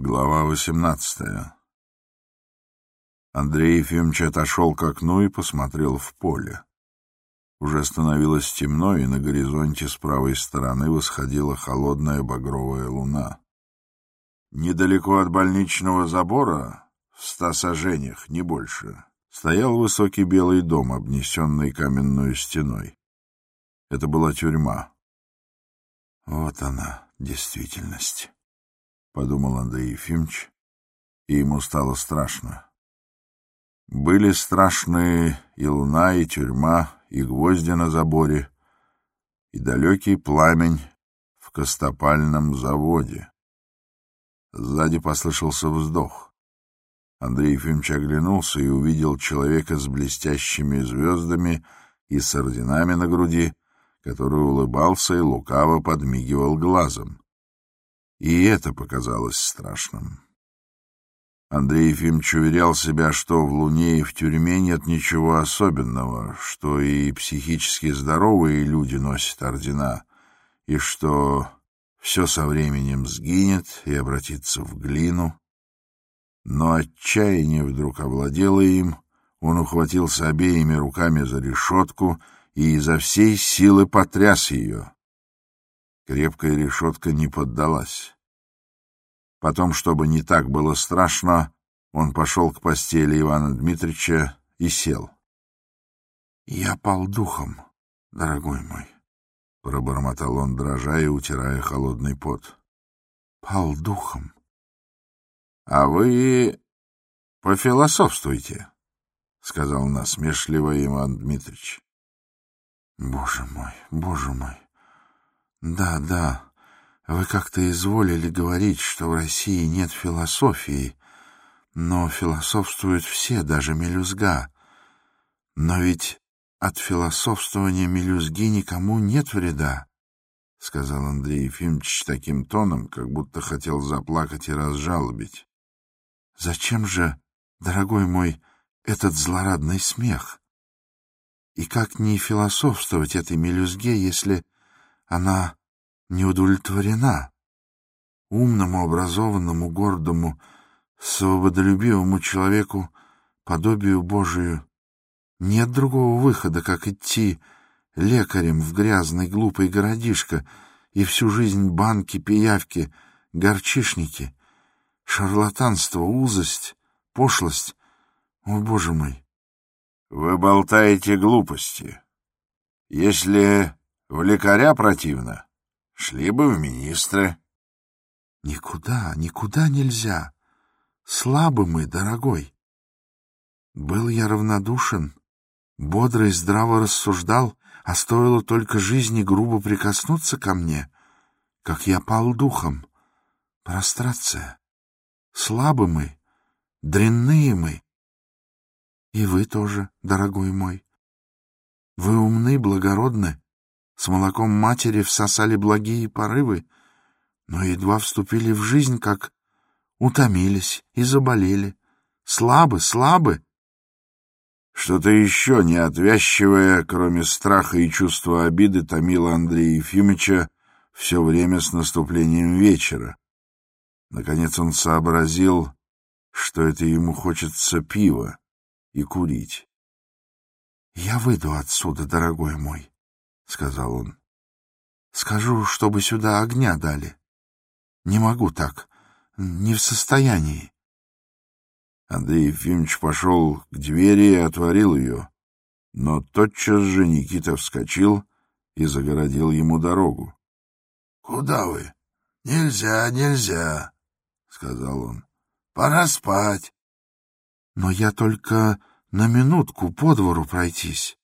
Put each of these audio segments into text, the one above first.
Глава восемнадцатая Андрей Ефимович отошел к окну и посмотрел в поле. Уже становилось темно, и на горизонте с правой стороны восходила холодная багровая луна. Недалеко от больничного забора, в ста сажениях, не больше, стоял высокий белый дом, обнесенный каменной стеной. Это была тюрьма. Вот она, действительность. — подумал Андрей Ефимович, и ему стало страшно. Были страшные и луна, и тюрьма, и гвозди на заборе, и далекий пламень в костопальном заводе. Сзади послышался вздох. Андрей Ефимович оглянулся и увидел человека с блестящими звездами и с орденами на груди, который улыбался и лукаво подмигивал глазом. И это показалось страшным. Андрей Ефимович уверял себя, что в Луне и в тюрьме нет ничего особенного, что и психически здоровые люди носят ордена, и что все со временем сгинет и обратится в глину. Но отчаяние вдруг овладело им, он ухватился обеими руками за решетку и изо всей силы потряс ее. Крепкая решетка не поддалась. Потом, чтобы не так было страшно, он пошел к постели Ивана Дмитрича и сел. — Я пал духом, дорогой мой, — пробормотал он, дрожа и утирая холодный пот. — Пал духом. — А вы пофилософствуйте, — сказал насмешливо Иван Дмитрич. — Боже мой, боже мой, да, да, вы как-то изволили говорить, что в России нет философии, но философствуют все, даже мелюзга. Но ведь от философствования мелюзги никому нет вреда, — сказал Андрей Ефимович таким тоном, как будто хотел заплакать и разжалобить. — Зачем же, дорогой мой, этот злорадный смех? И как не философствовать этой мелюзге, если она не удовлетворена. Умному, образованному, гордому, свободолюбивому человеку, подобию Божию, нет другого выхода, как идти лекарем в грязный глупый городишко и всю жизнь банки, пиявки, горчишники, шарлатанство, узость, пошлость. О, Боже мой! Вы болтаете глупости. Если в лекаря противно, шли бы в министры. Никуда, никуда нельзя. Слабы мы, дорогой. Был я равнодушен, бодро и здраво рассуждал, а стоило только жизни грубо прикоснуться ко мне, как я пал духом. Прострация. Слабы мы, дрянные мы. И вы тоже, дорогой мой. Вы умны, благородны, с молоком матери всосали благие порывы, но едва вступили в жизнь, как утомились и заболели. Слабы, слабы. Что-то еще неотвязчивое, кроме страха и чувства обиды, томило Андрея Ефимовича все время с наступлением вечера. Наконец он сообразил, что это ему хочется пива и курить. — Я выйду отсюда, дорогой мой, — сказал он. — Скажу, чтобы сюда огня дали. Не могу так, не в состоянии. Андрей Ефимович пошел к двери и отворил ее, но тотчас же Никита вскочил и загородил ему дорогу. — Куда вы? Нельзя, нельзя, — сказал он. — Пора спать. — Но я только на минутку по двору пройтись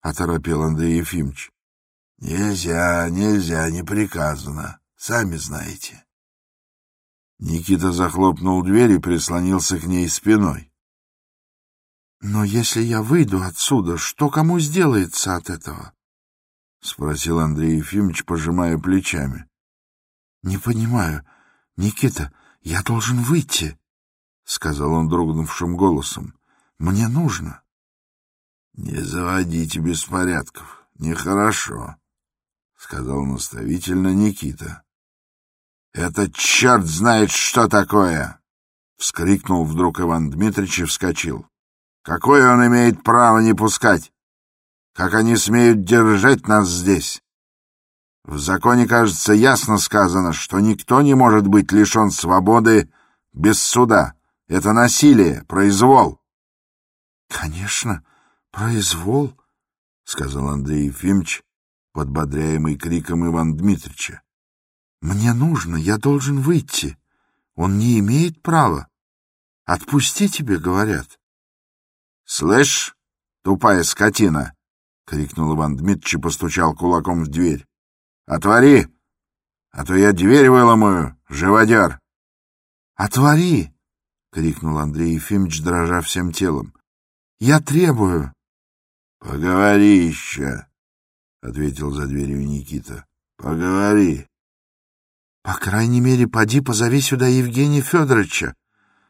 оторопел Андрей Ефимович. — Нельзя, нельзя, не приказано. Сами знаете. Никита захлопнул дверь и прислонился к ней спиной. — Но если я выйду отсюда, что кому сделается от этого? — спросил Андрей Ефимович, пожимая плечами. — Не понимаю. Никита, я должен выйти, — сказал он дрогнувшим голосом. — Мне нужно. — не заводите беспорядков, нехорошо, — сказал наставительно Никита. «Это черт знает, что такое!» — вскрикнул вдруг Иван Дмитрич и вскочил. «Какое он имеет право не пускать? Как они смеют держать нас здесь? В законе, кажется, ясно сказано, что никто не может быть лишен свободы без суда. Это насилие, произвол». «Конечно, произвол», — сказал Андрей Ефимович, подбодряемый криком Ивана Дмитрича. Мне нужно, я должен выйти. Он не имеет права. Отпусти тебе, говорят. — Слышь, тупая скотина! — крикнул Иван Дмитрич и постучал кулаком в дверь. — Отвори, а то я дверь выломаю, живодер! — Отвори! — крикнул Андрей Ефимович, дрожа всем телом. — Я требую. — Поговори еще, — ответил за дверью Никита. — Поговори. По крайней мере, поди позови сюда Евгения Федоровича.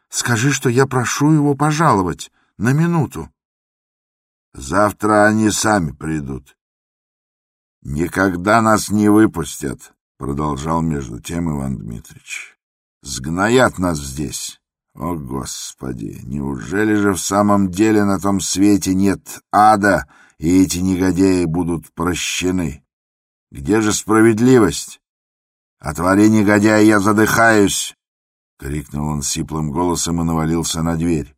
Скажи, что я прошу его пожаловать на минуту. Завтра они сами придут. Никогда нас не выпустят, продолжал между тем Иван Дмитрич. Сгноят нас здесь. О, Господи, неужели же в самом деле на том свете нет ада, и эти негодяи будут прощены? Где же справедливость? «Отвори, негодяй, я задыхаюсь!» — крикнул он сиплым голосом и навалился на дверь.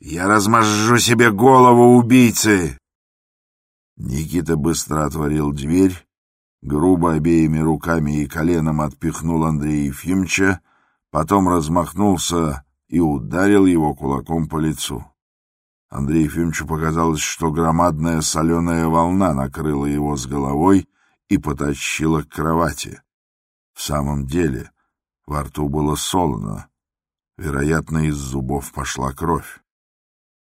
«Я размажу себе голову убийцы!» Никита быстро отворил дверь, грубо обеими руками и коленом отпихнул Андрея Ефимовича, потом размахнулся и ударил его кулаком по лицу. Андрею Ефимовичу показалось, что громадная соленая волна накрыла его с головой и потащила к кровати. В самом деле, во рту было солоно. Вероятно, из зубов пошла кровь.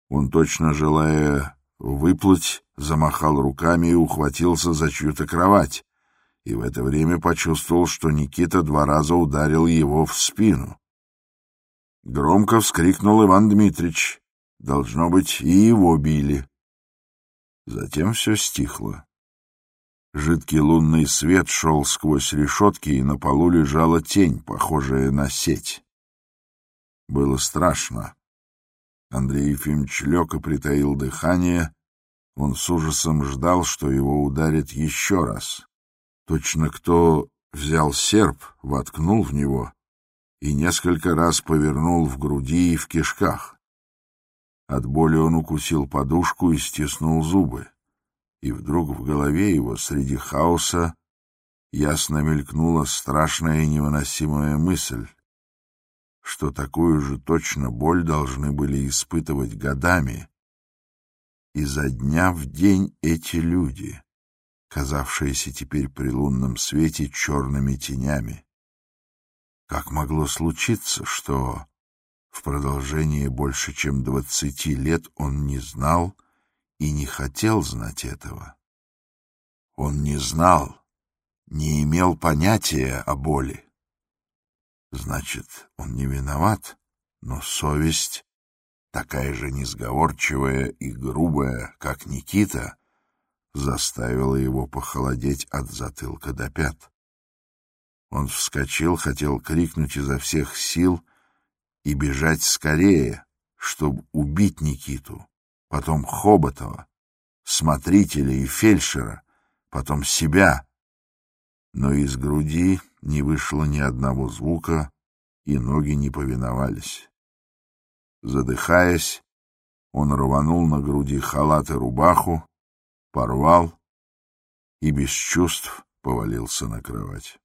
Он, точно желая выплыть, замахал руками и ухватился за чью-то кровать, и в это время почувствовал, что Никита два раза ударил его в спину. Громко вскрикнул Иван Дмитрич. Должно быть, и его били. Затем все стихло. Жидкий лунный свет шел сквозь решетки, и на полу лежала тень, похожая на сеть. Было страшно. Андрей Ефимович лег притаил дыхание. Он с ужасом ждал, что его ударят еще раз. Точно кто взял серп, воткнул в него и несколько раз повернул в груди и в кишках. От боли он укусил подушку и стиснул зубы и вдруг в голове его среди хаоса ясно мелькнула страшная и невыносимая мысль, что такую же точно боль должны были испытывать годами, и за дня в день эти люди, казавшиеся теперь при лунном свете черными тенями. Как могло случиться, что в продолжении больше чем двадцати лет он не знал, и не хотел знать этого. Он не знал, не имел понятия о боли. Значит, он не виноват, но совесть, такая же несговорчивая и грубая, как Никита, заставила его похолодеть от затылка до пят. Он вскочил, хотел крикнуть изо всех сил и бежать скорее, чтобы убить Никиту потом Хоботова, смотрителя и фельдшера, потом себя. Но из груди не вышло ни одного звука, и ноги не повиновались. Задыхаясь, он рванул на груди халат и рубаху, порвал и без чувств повалился на кровать.